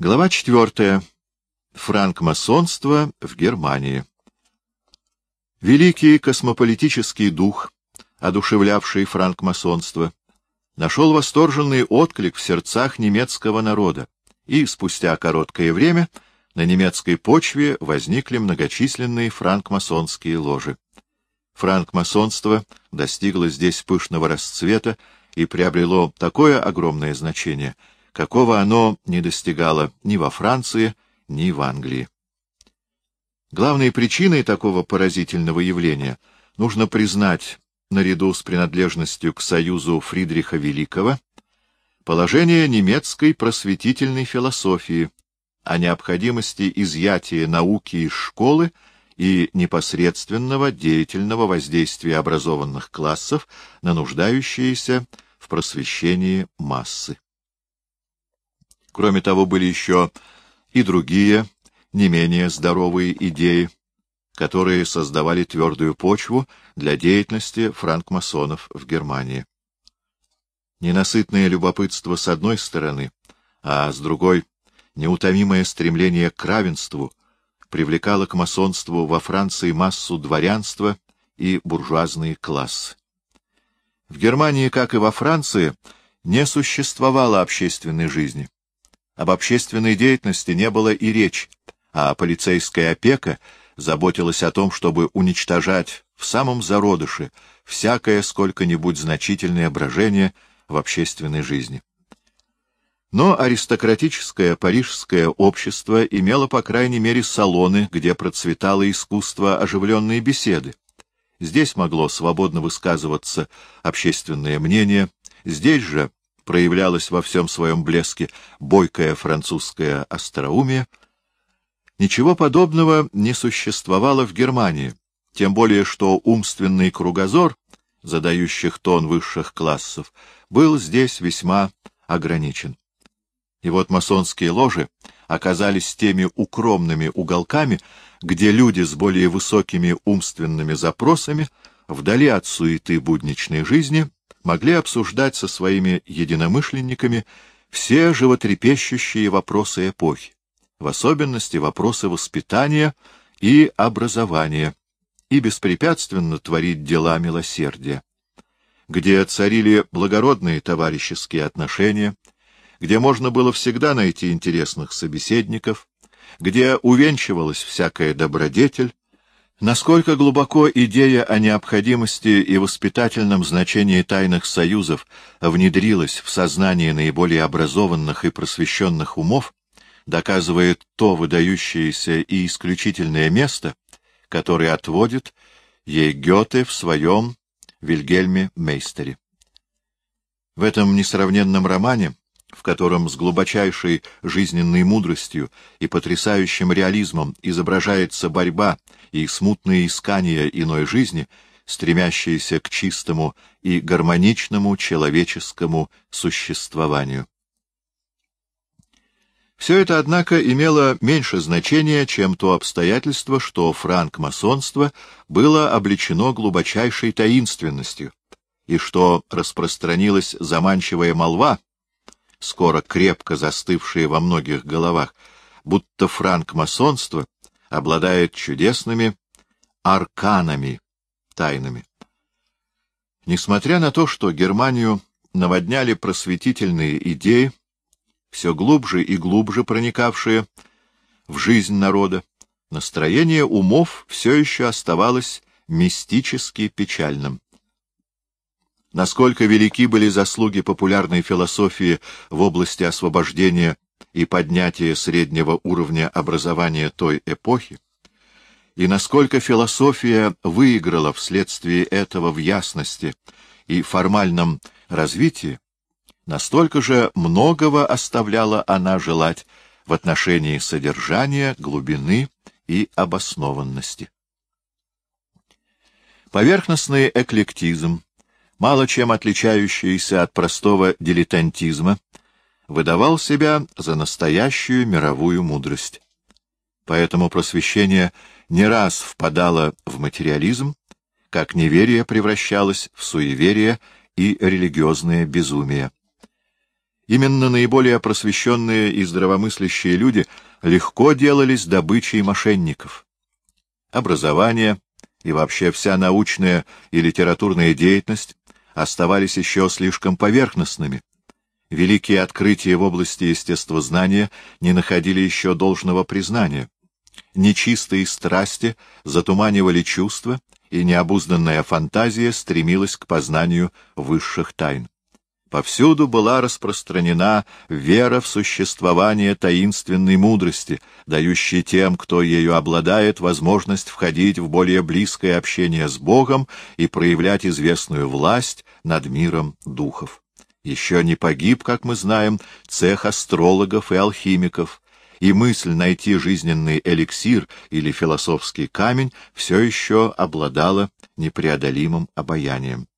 Глава четвертая. Франкмасонство в Германии. Великий космополитический дух, одушевлявший франкмасонство, нашел восторженный отклик в сердцах немецкого народа, и спустя короткое время на немецкой почве возникли многочисленные франкмасонские ложи. Франкмасонство достигло здесь пышного расцвета и приобрело такое огромное значение — какого оно не достигало ни во Франции, ни в Англии. Главной причиной такого поразительного явления нужно признать, наряду с принадлежностью к союзу Фридриха Великого, положение немецкой просветительной философии о необходимости изъятия науки из школы и непосредственного деятельного воздействия образованных классов на нуждающиеся в просвещении массы. Кроме того, были еще и другие, не менее здоровые идеи, которые создавали твердую почву для деятельности франкмасонов в Германии. Ненасытное любопытство с одной стороны, а с другой — неутомимое стремление к равенству привлекало к масонству во Франции массу дворянства и буржуазные классы. В Германии, как и во Франции, не существовало общественной жизни. Об общественной деятельности не было и речи, а полицейская опека заботилась о том, чтобы уничтожать в самом зародыше всякое сколько-нибудь значительное брожение в общественной жизни. Но аристократическое парижское общество имело, по крайней мере, салоны, где процветало искусство оживленной беседы. Здесь могло свободно высказываться общественное мнение, здесь же проявлялось во всем своем блеске бойкое французское остроумие, ничего подобного не существовало в Германии, тем более что умственный кругозор, задающих тон высших классов, был здесь весьма ограничен. И вот масонские ложи оказались теми укромными уголками, где люди с более высокими умственными запросами, вдали от суеты будничной жизни, могли обсуждать со своими единомышленниками все животрепещущие вопросы эпохи, в особенности вопросы воспитания и образования, и беспрепятственно творить дела милосердия, где царили благородные товарищеские отношения, где можно было всегда найти интересных собеседников, где увенчивалась всякая добродетель, Насколько глубоко идея о необходимости и воспитательном значении тайных союзов внедрилась в сознание наиболее образованных и просвещенных умов, доказывает то выдающееся и исключительное место, которое отводит ей Гёте в своем Вильгельме Мейстере. В этом несравненном романе в котором с глубочайшей жизненной мудростью и потрясающим реализмом изображается борьба и смутные искания иной жизни, стремящиеся к чистому и гармоничному человеческому существованию. Все это, однако, имело меньше значения, чем то обстоятельство, что франк-масонство было облечено глубочайшей таинственностью, и что распространилась заманчивая молва, скоро крепко застывшие во многих головах, будто франк-масонство обладает чудесными арканами, тайнами. Несмотря на то, что Германию наводняли просветительные идеи, все глубже и глубже проникавшие в жизнь народа, настроение умов все еще оставалось мистически печальным. Насколько велики были заслуги популярной философии в области освобождения и поднятия среднего уровня образования той эпохи, и насколько философия выиграла вследствие этого в ясности и формальном развитии, настолько же многого оставляла она желать в отношении содержания, глубины и обоснованности. Поверхностный эклектизм, мало чем отличающийся от простого дилетантизма, выдавал себя за настоящую мировую мудрость. Поэтому просвещение не раз впадало в материализм, как неверие превращалось в суеверие и религиозное безумие. Именно наиболее просвещенные и здравомыслящие люди легко делались добычей мошенников. Образование и вообще вся научная и литературная деятельность оставались еще слишком поверхностными. Великие открытия в области естествознания не находили еще должного признания. Нечистые страсти затуманивали чувства, и необузданная фантазия стремилась к познанию высших тайн. Повсюду была распространена вера в существование таинственной мудрости, дающей тем, кто ею обладает, возможность входить в более близкое общение с Богом и проявлять известную власть над миром духов. Еще не погиб, как мы знаем, цех астрологов и алхимиков, и мысль найти жизненный эликсир или философский камень все еще обладала непреодолимым обаянием.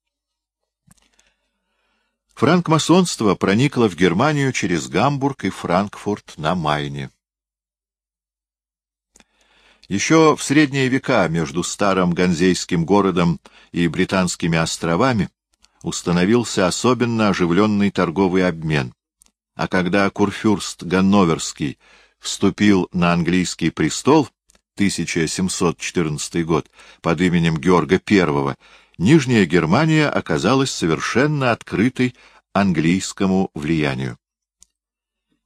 Франкмасонство проникло в Германию через Гамбург и Франкфурт на Майне. Еще в средние века между старым ганзейским городом и британскими островами установился особенно оживленный торговый обмен, а когда Курфюрст Ганноверский вступил на английский престол 1714 год под именем Георга I, Нижняя Германия оказалась совершенно открытой английскому влиянию.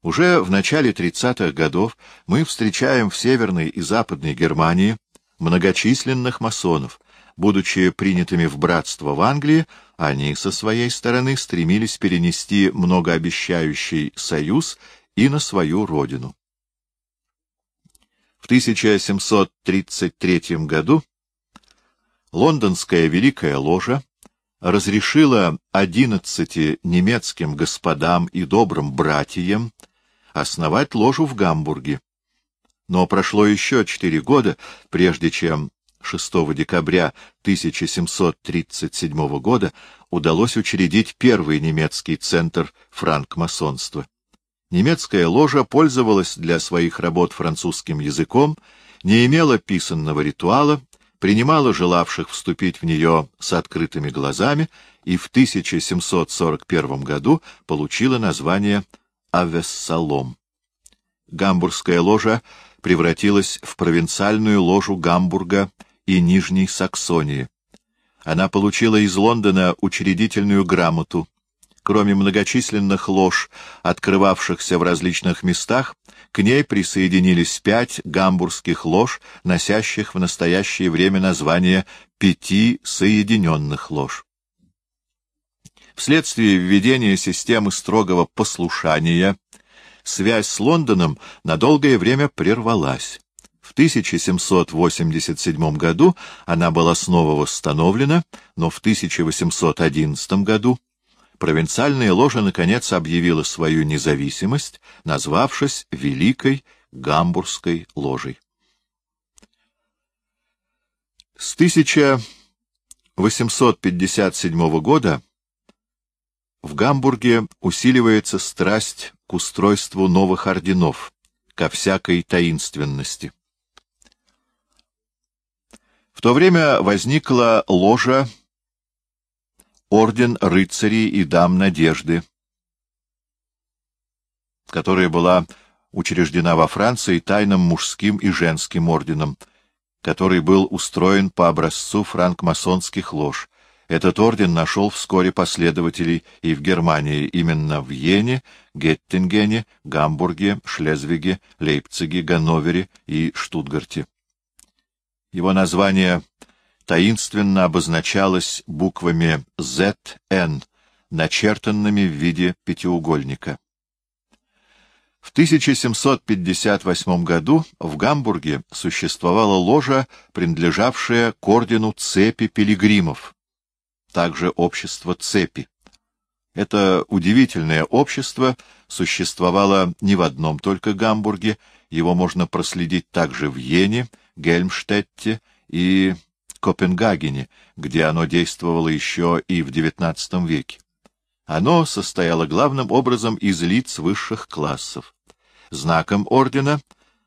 Уже в начале 30-х годов мы встречаем в Северной и Западной Германии многочисленных масонов. Будучи принятыми в братство в Англии, они со своей стороны стремились перенести многообещающий союз и на свою родину. В 1733 году лондонская Великая Ложа разрешила одиннадцати немецким господам и добрым братьям основать ложу в Гамбурге. Но прошло еще четыре года, прежде чем 6 декабря 1737 года удалось учредить первый немецкий центр франкмасонства. Немецкая ложа пользовалась для своих работ французским языком, не имела писанного ритуала, принимала желавших вступить в нее с открытыми глазами и в 1741 году получила название Авессалом. Гамбургская ложа превратилась в провинциальную ложу Гамбурга и Нижней Саксонии. Она получила из Лондона учредительную грамоту, Кроме многочисленных лож, открывавшихся в различных местах, к ней присоединились пять гамбургских лож, носящих в настоящее время название «пяти соединенных лож». Вследствие введения системы строгого послушания связь с Лондоном на долгое время прервалась. В 1787 году она была снова восстановлена, но в 1811 году провинциальная ложа наконец объявила свою независимость, назвавшись Великой Гамбургской ложей. С 1857 года в Гамбурге усиливается страсть к устройству новых орденов, ко всякой таинственности. В то время возникла ложа орден рыцарей и дам надежды, которая была учреждена во Франции тайным мужским и женским орденом, который был устроен по образцу франкмасонских лож. Этот орден нашел вскоре последователей и в Германии, именно в Йене, Геттингене, Гамбурге, Шлезвиге, Лейпциге, Ганновере и Штутгарте. Его название таинственно обозначалась буквами ZN, начертанными в виде пятиугольника. В 1758 году в Гамбурге существовала ложа, принадлежавшая к ордену цепи пилигримов, также общество цепи. Это удивительное общество существовало не в одном только Гамбурге, его можно проследить также в Йене, Гельмштетте и Копенгагене, где оно действовало еще и в XIX веке. Оно состояло главным образом из лиц высших классов. Знаком ордена,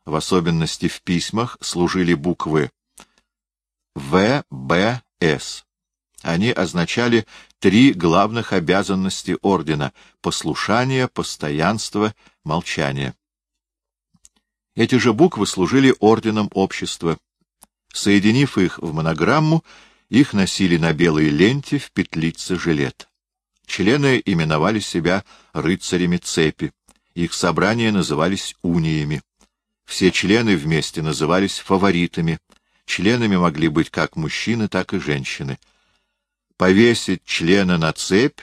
в особенности в письмах, служили буквы В, Б, С. Они означали три главных обязанности ордена — послушание, постоянство, молчание. Эти же буквы служили орденом общества. Соединив их в монограмму, их носили на белой ленте в петлице жилет. Члены именовали себя рыцарями цепи, их собрания назывались униями. Все члены вместе назывались фаворитами. Членами могли быть как мужчины, так и женщины. Повесить члена на цепь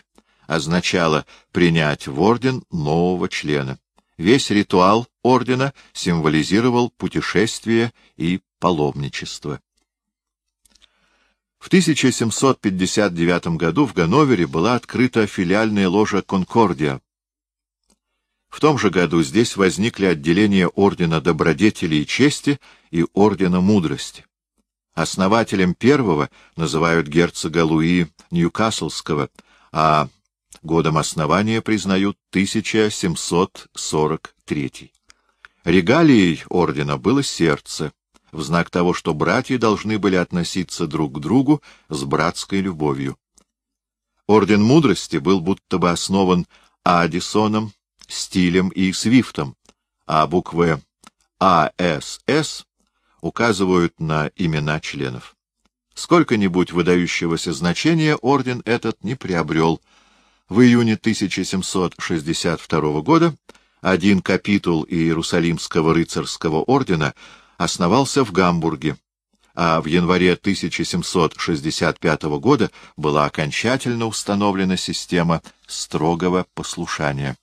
означало принять в орден нового члена. Весь ритуал ордена символизировал путешествие и паломничество. В 1759 году в Ганновере была открыта филиальная ложа «Конкордия». В том же году здесь возникли отделения Ордена Добродетели и Чести и Ордена Мудрости. Основателем первого называют герцога Луи Ньюкаслского, а Годом основания признают 1743. Регалией ордена было сердце, в знак того, что братья должны были относиться друг к другу с братской любовью. Орден мудрости был будто бы основан Адисоном, Стилем и Свифтом, а буквы АСС указывают на имена членов. Сколько-нибудь выдающегося значения орден этот не приобрел, в июне 1762 года один капитул Иерусалимского рыцарского ордена основался в Гамбурге, а в январе 1765 года была окончательно установлена система строгого послушания.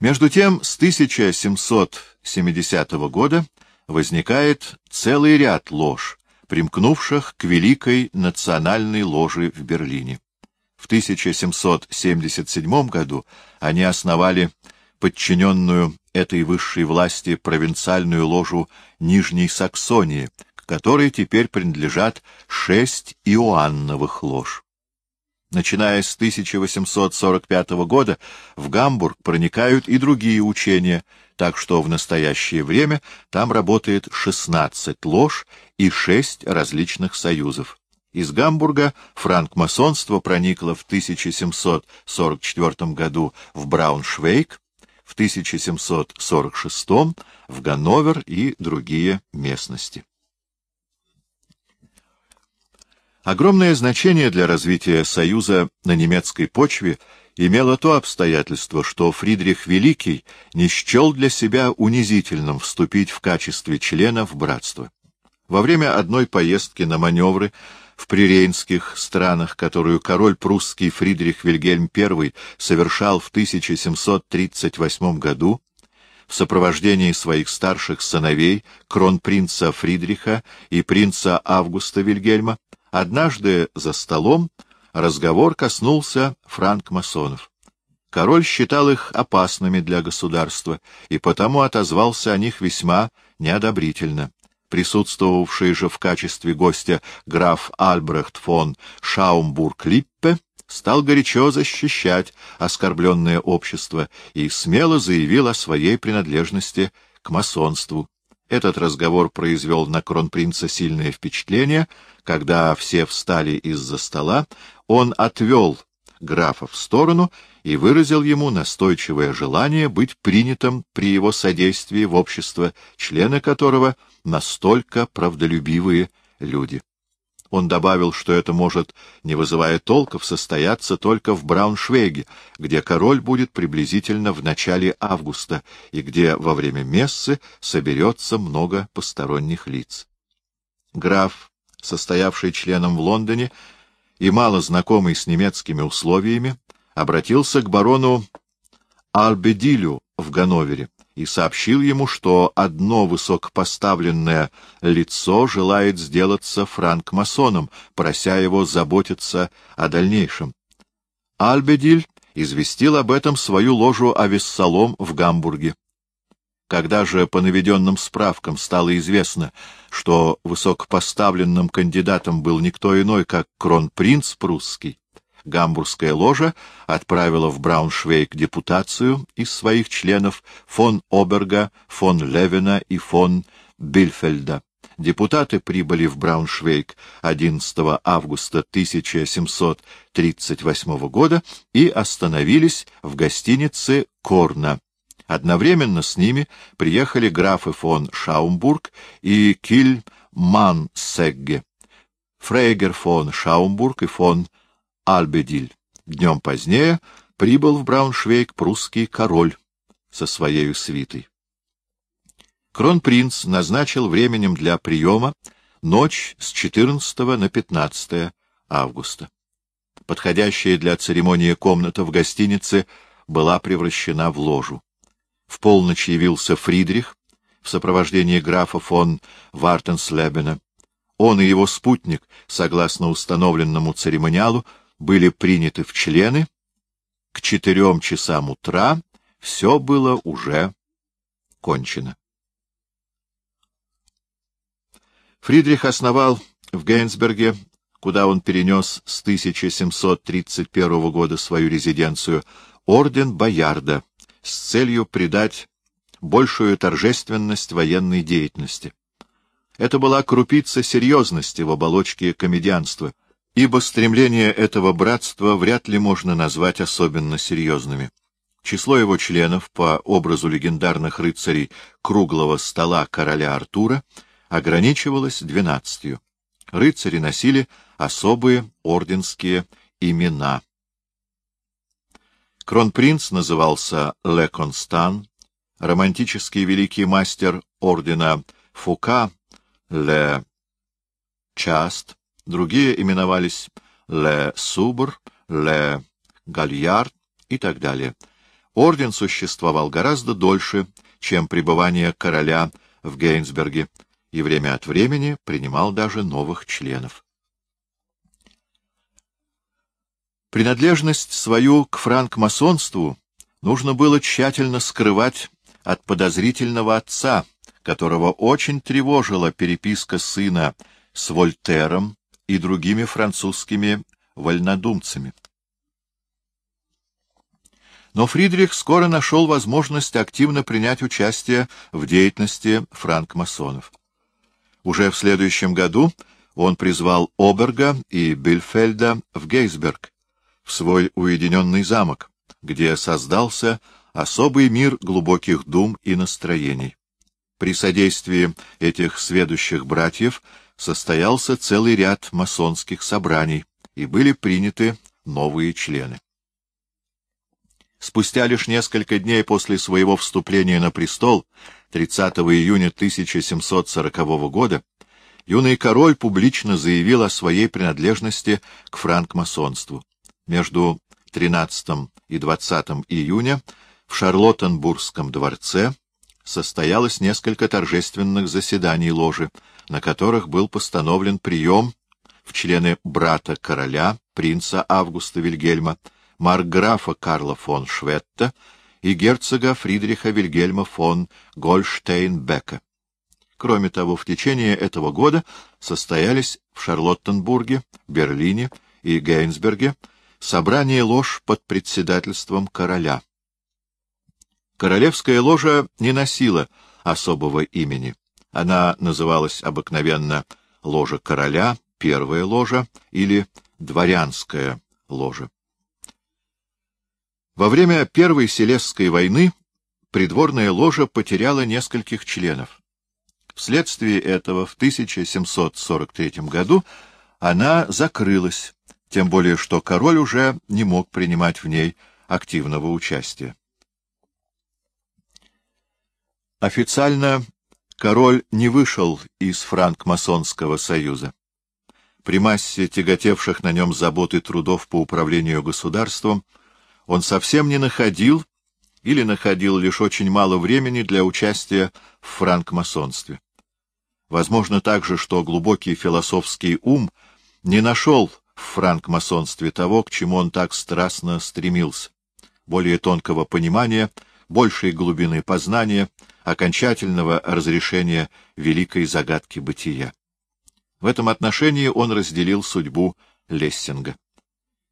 Между тем, с 1770 года возникает целый ряд лож, примкнувших к Великой национальной ложе в Берлине. В 1777 году они основали подчиненную этой высшей власти провинциальную ложу Нижней Саксонии, к которой теперь принадлежат шесть Иоанновых лож. Начиная с 1845 года в Гамбург проникают и другие учения, так что в настоящее время там работает 16 лож и 6 различных союзов. Из Гамбурга франкмасонство проникло в 1744 году в Брауншвейг, в 1746 в Ганновер и другие местности. Огромное значение для развития Союза на немецкой почве имело то обстоятельство, что Фридрих Великий не счел для себя унизительным вступить в качестве члена в братство. Во время одной поездки на маневры в прирейнских странах, которую король прусский Фридрих Вильгельм I совершал в 1738 году, в сопровождении своих старших сыновей, кронпринца Фридриха и принца Августа Вильгельма, Однажды за столом разговор коснулся франкмасонов. Король считал их опасными для государства и потому отозвался о них весьма неодобрительно. Присутствовавший же в качестве гостя граф Альбрехт фон Шаумбург-Липпе стал горячо защищать оскорбленное общество и смело заявил о своей принадлежности к масонству. Этот разговор произвел на кронпринца сильное впечатление. Когда все встали из-за стола, он отвел графа в сторону и выразил ему настойчивое желание быть принятым при его содействии в общество, члены которого настолько правдолюбивые люди. Он добавил, что это может, не вызывая толков, состояться только в Брауншвейге, где король будет приблизительно в начале августа и где во время мессы соберется много посторонних лиц. Граф, состоявший членом в Лондоне и мало знакомый с немецкими условиями, обратился к барону Альбедилю в Ганновере и сообщил ему, что одно высокопоставленное лицо желает сделаться франкмасоном, прося его заботиться о дальнейшем. Альбедиль известил об этом свою ложу Авессалом в Гамбурге. Когда же по наведенным справкам стало известно, что высокопоставленным кандидатом был никто иной, как кронпринц прусский, Гамбургская ложа отправила в Брауншвейг депутацию из своих членов фон Оберга, фон Левина и фон Бильфельда депутаты прибыли в Брауншвейг 11 августа 1738 года и остановились в гостинице «Корна». Одновременно с ними приехали графы фон Шаумбург и Кильмансегге, Фрейгер фон Шаумбург и фон Альбедиль. Днем позднее прибыл в Брауншвейг прусский король со своей свитой. Кронпринц назначил временем для приема ночь с 14 на 15 августа. Подходящая для церемонии комната в гостинице была превращена в ложу. В полночь явился Фридрих в сопровождении графа фон Вартенслебена. Он и его спутник, согласно установленному церемониалу, были приняты в члены. К четырем часам утра все было уже кончено. Фридрих основал в Гейнсберге, куда он перенес с 1731 года свою резиденцию, орден Боярда с целью придать большую торжественность военной деятельности. Это была крупица серьезности в оболочке комедианства, ибо стремления этого братства вряд ли можно назвать особенно серьезными. Число его членов, по образу легендарных рыцарей круглого стола короля Артура, ограничивалось двенадцатью. Рыцари носили особые орденские имена. Кронпринц назывался Ле Констан, романтический великий мастер ордена Фука Ле Част, другие именовались Ле Субр, Ле Гальярд и так далее. Орден существовал гораздо дольше, чем пребывание короля в Гейнсберге, и время от времени принимал даже новых членов. Принадлежность свою к франкмасонству нужно было тщательно скрывать от подозрительного отца, которого очень тревожила переписка сына с Вольтером и другими французскими вольнодумцами. Но Фридрих скоро нашел возможность активно принять участие в деятельности франкмасонов. Уже в следующем году он призвал Оберга и Бильфельда в Гейсберг, в свой уединенный замок, где создался особый мир глубоких дум и настроений. При содействии этих сведущих братьев состоялся целый ряд масонских собраний, и были приняты новые члены. Спустя лишь несколько дней после своего вступления на престол, 30 июня 1740 года, юный король публично заявил о своей принадлежности к франкмасонству. Между 13 и 20 июня в Шарлоттенбургском дворце состоялось несколько торжественных заседаний ложи, на которых был постановлен прием в члены брата короля, принца Августа Вильгельма, маркграфа Карла фон Шветта и герцога Фридриха Вильгельма фон Гольштейн-Бека. Кроме того, в течение этого года состоялись в Шарлоттенбурге, Берлине и Гейнсберге собрание лож под председательством короля. Королевская ложа не носила особого имени. Она называлась обыкновенно ложа короля, первая ложа или дворянская ложа. Во время Первой Селесской войны придворная ложа потеряла нескольких членов. Вследствие этого в 1743 году она закрылась, тем более что король уже не мог принимать в ней активного участия. Официально король не вышел из франк-масонского союза. При массе тяготевших на нем забот и трудов по управлению государством он совсем не находил или находил лишь очень мало времени для участия в франкмасонстве. Возможно также, что глубокий философский ум не нашел в франкмасонстве того, к чему он так страстно стремился, более тонкого понимания, большей глубины познания, окончательного разрешения великой загадки бытия. В этом отношении он разделил судьбу Лессинга.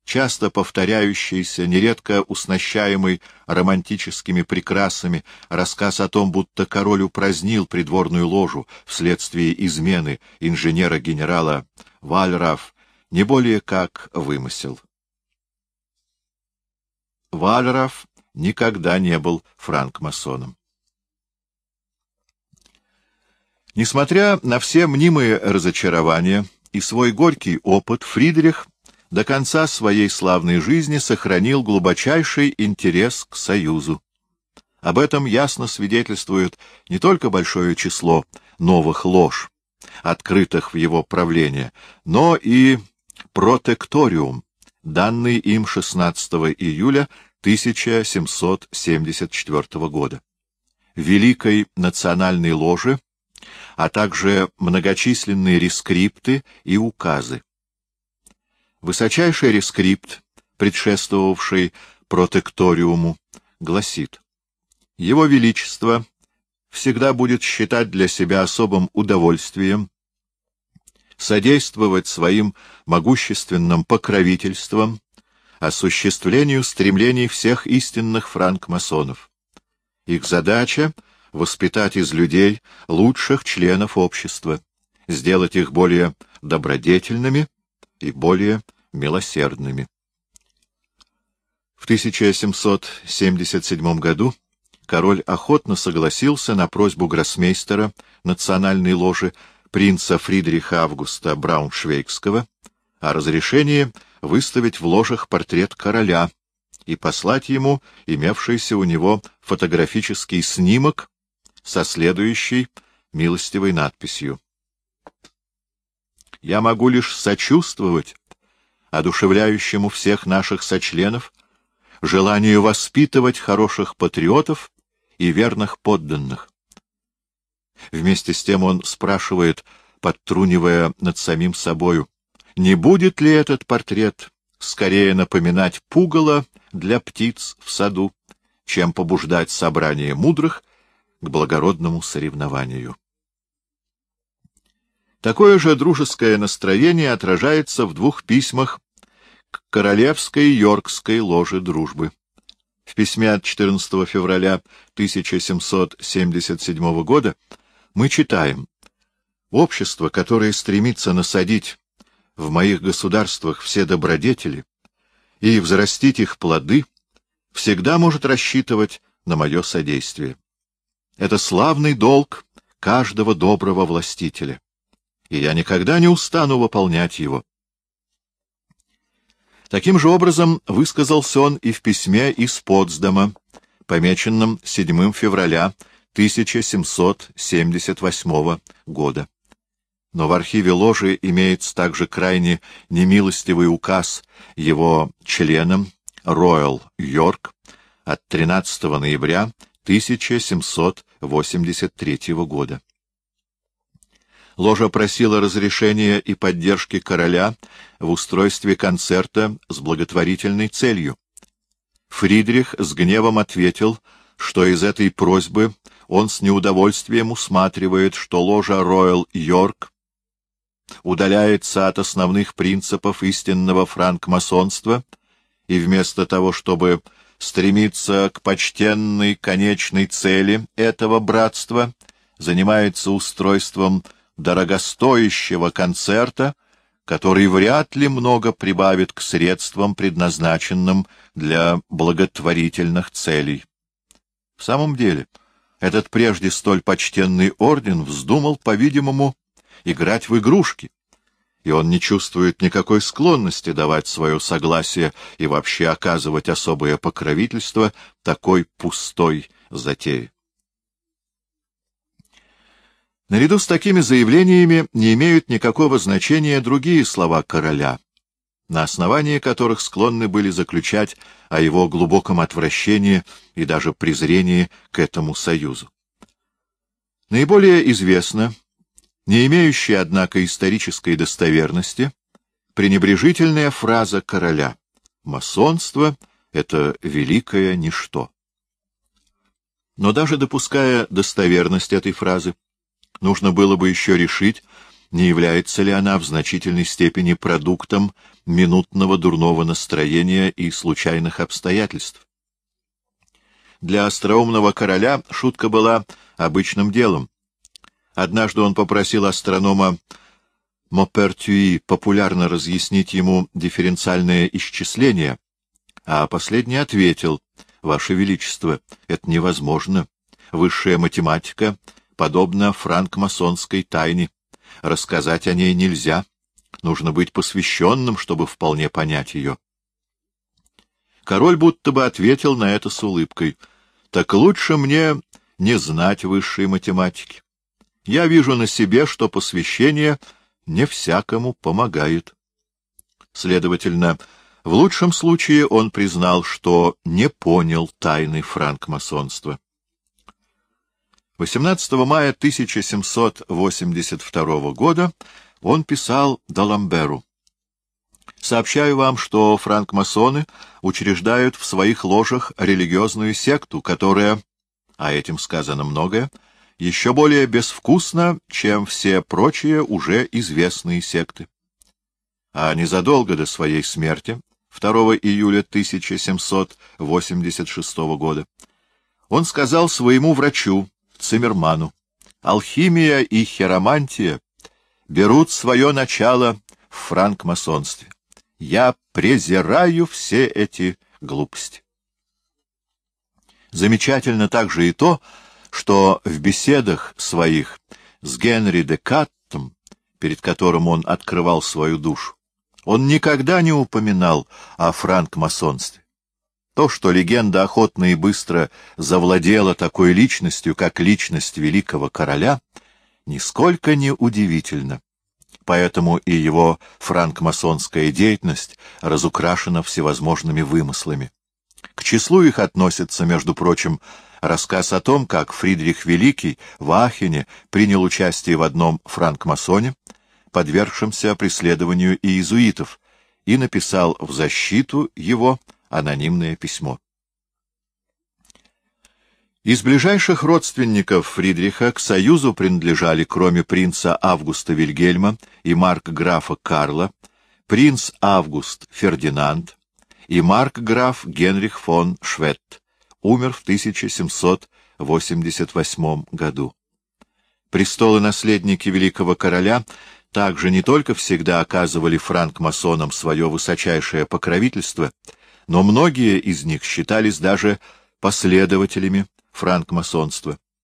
часто повторяющийся, нередко уснащаемый романтическими прекрасами, рассказ о том, будто король упразднил придворную ложу вследствие измены инженера-генерала Вальраф, не более как вымысел. Вальраф никогда не был франкмасоном. Несмотря на все мнимые разочарования и свой горький опыт, Фридрих до конца своей славной жизни сохранил глубочайший интерес к Союзу. Об этом ясно свидетельствует не только большое число новых лож, открытых в его правление, но и протекториум, данный им 16 июля 1774 года, Великой национальной ложи, а также многочисленные рескрипты и указы. Высочайший рескрипт, предшествовавший протекториуму, гласит «Его Величество всегда будет считать для себя особым удовольствием содействовать своим могущественным покровительством осуществлению стремлений всех истинных франкмасонов. Их задача — воспитать из людей лучших членов общества, сделать их более добродетельными и более милосердными. В 1777 году король охотно согласился на просьбу гроссмейстера национальной ложи принца Фридриха Августа Брауншвейгского о разрешении выставить в ложах портрет короля и послать ему имевшийся у него фотографический снимок со следующей милостивой надписью. «Я могу лишь сочувствовать одушевляющему всех наших сочленов, желанию воспитывать хороших патриотов и верных подданных. Вместе с тем он спрашивает, подтрунивая над самим собою, не будет ли этот портрет скорее напоминать пугало для птиц в саду, чем побуждать собрание мудрых к благородному соревнованию. Такое же дружеское настроение отражается в двух письмах к Королевской Йоркской ложе дружбы. В письме от 14 февраля 1777 года мы читаем «Общество, которое стремится насадить в моих государствах все добродетели и взрастить их плоды, всегда может рассчитывать на мое содействие. Это славный долг каждого доброго властителя и я никогда не устану выполнять его. Таким же образом высказался он и в письме из Потсдама, помеченном 7 февраля 1778 года. Но в архиве ложи имеется также крайне немилостивый указ его членам Роyal Йорк от 13 ноября 1783 года. Ложа просила разрешения и поддержки короля в устройстве концерта с благотворительной целью. Фридрих с гневом ответил, что из этой просьбы он с неудовольствием усматривает, что ложа Роyal Йорк удаляется от основных принципов истинного франкмасонства, и вместо того, чтобы стремиться к почтенной конечной цели этого братства, занимается устройством дорогостоящего концерта, который вряд ли много прибавит к средствам, предназначенным для благотворительных целей. В самом деле, этот прежде столь почтенный орден вздумал, по-видимому, играть в игрушки, и он не чувствует никакой склонности давать свое согласие и вообще оказывать особое покровительство такой пустой затее. Наряду с такими заявлениями не имеют никакого значения другие слова короля, на основании которых склонны были заключать о его глубоком отвращении и даже презрении к этому союзу. Наиболее известно, не имеющая, однако, исторической достоверности, пренебрежительная фраза короля «масонство — это великое ничто». Но даже допуская достоверность этой фразы, Нужно было бы еще решить, не является ли она в значительной степени продуктом минутного дурного настроения и случайных обстоятельств. Для остроумного короля шутка была обычным делом. Однажды он попросил астронома Мопертюи популярно разъяснить ему дифференциальное исчисление, а последний ответил, «Ваше Величество, это невозможно. Высшая математика подобна франкмасонской тайне. Рассказать о ней нельзя. Нужно быть посвященным, чтобы вполне понять ее». Король будто бы ответил на это с улыбкой. «Так лучше мне не знать высшей математики. Я вижу на себе, что посвящение — не всякому помогает. Следовательно, в лучшем случае он признал, что не понял тайны франкмасонства. 18 мая 1782 года он писал Даламберу. «Сообщаю вам, что франкмасоны учреждают в своих ложах религиозную секту, которая, а этим сказано многое, — еще более безвкусно, чем все прочие уже известные секты. А незадолго до своей смерти, 2 июля 1786 года, он сказал своему врачу, Циммерману, «Алхимия и хиромантия берут свое начало в франкмасонстве. Я презираю все эти глупости». Замечательно также и то, что в беседах своих с Генри де Каттом, перед которым он открывал свою душу, он никогда не упоминал о франкмасонстве. То, что легенда охотно и быстро завладела такой личностью, как личность великого короля, нисколько не удивительно. Поэтому и его франкмасонская деятельность разукрашена всевозможными вымыслами. К числу их относятся, между прочим, рассказ о том, как Фридрих Великий в Ахене принял участие в одном франкмасоне, подвергшемся преследованию иезуитов, и написал в защиту его анонимное письмо. Из ближайших родственников Фридриха к союзу принадлежали, кроме принца Августа Вильгельма и марк-графа Карла, принц Август Фердинанд и марк-граф Генрих фон Шветт, умер в 1788 году. Престолы наследники великого короля также не только всегда оказывали франкмасонам свое высочайшее покровительство, но многие из них считались даже последователями франкмасонства.